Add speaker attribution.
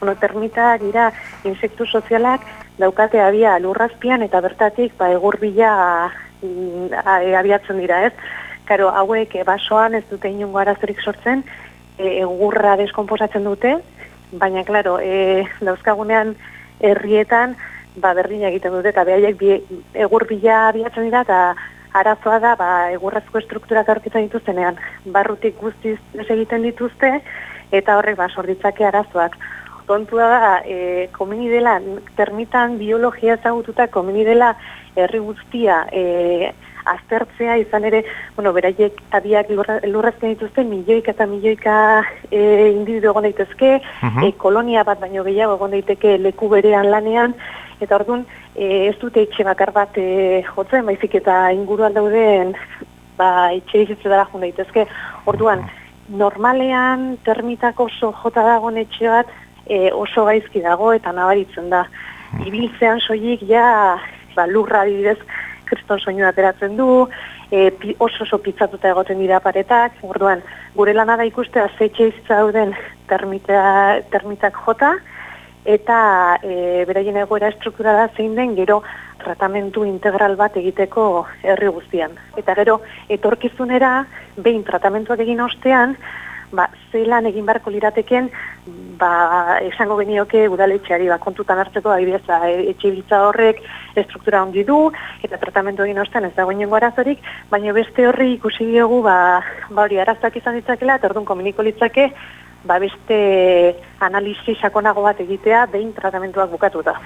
Speaker 1: Bueno, termita dira insektu sozialak daukate abia lurrazpian eta bertatik ba egurbila mm, abiatzen dira, ez? Karo, hauek e, basoan ez dute inungo arazorik sortzen, e, egurra deskomposatzen dute, baina, klaro, e, dauzkagunean herrietan, ba, berdin egiten dute, eta behaiek egurbila abiatzen dira, eta arazoa da, ba, egurrazko estrukturak aurkitzen dituztenean, barrutik guztiz egiten dituzte, eta horrek, ba, sorditzake arazoak kontua da, e, komeni dela, termitan biologia ezagututa komeni dela herri guztia e, aztertzea izan ere, bueno, beraiek abiak lurrazken dituzte, milioika eta milioika e, individu egon daitezke, e, kolonia bat baino gehiago egon daiteke leku berean lanean, eta orduan e, ez dute etxe bakar bat e, jotzen, baizik eta inguru aldauden ba, etxe izitze dara joan daitezke. Orduan, normalean termitako oso jota dagoen etxe bat, e, oso gaizki dago eta nabaritzen da. Ibiltzean soilik ja ba, lurra didez kriston soinu ateratzen du, e, oso oso pizzatuta egoten dira paretak, orduan gure lana da ikuste azetxe dauden termita, termitak jota, eta e, beraien egoera struktura da zein den gero tratamentu integral bat egiteko herri guztian. Eta gero, etorkizunera, behin tratamentuak egin ostean, ba, zelan egin barko lirateken, ba, esango genioke udaletxeari ba, kontutan hartzeko adibidez ba, e, etxe biltza horrek estruktura ongi du eta tratamendu egin ostean ez dago inengo arazorik, baina beste horri ikusi diogu ba, ba hori araztak izan ditzakela eta orduan komuniko litzake ba, beste analisi sakonago bat egitea behin tratamentuak bukatuta.